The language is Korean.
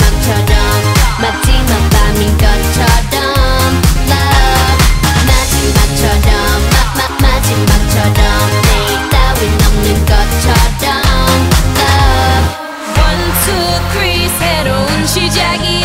조명처럼 마지막 밤인 것처럼 Love. 마지막처럼 마, 마, 마지막처럼 내일 따윈 없는 것처럼 Love. One, 새로운 시작이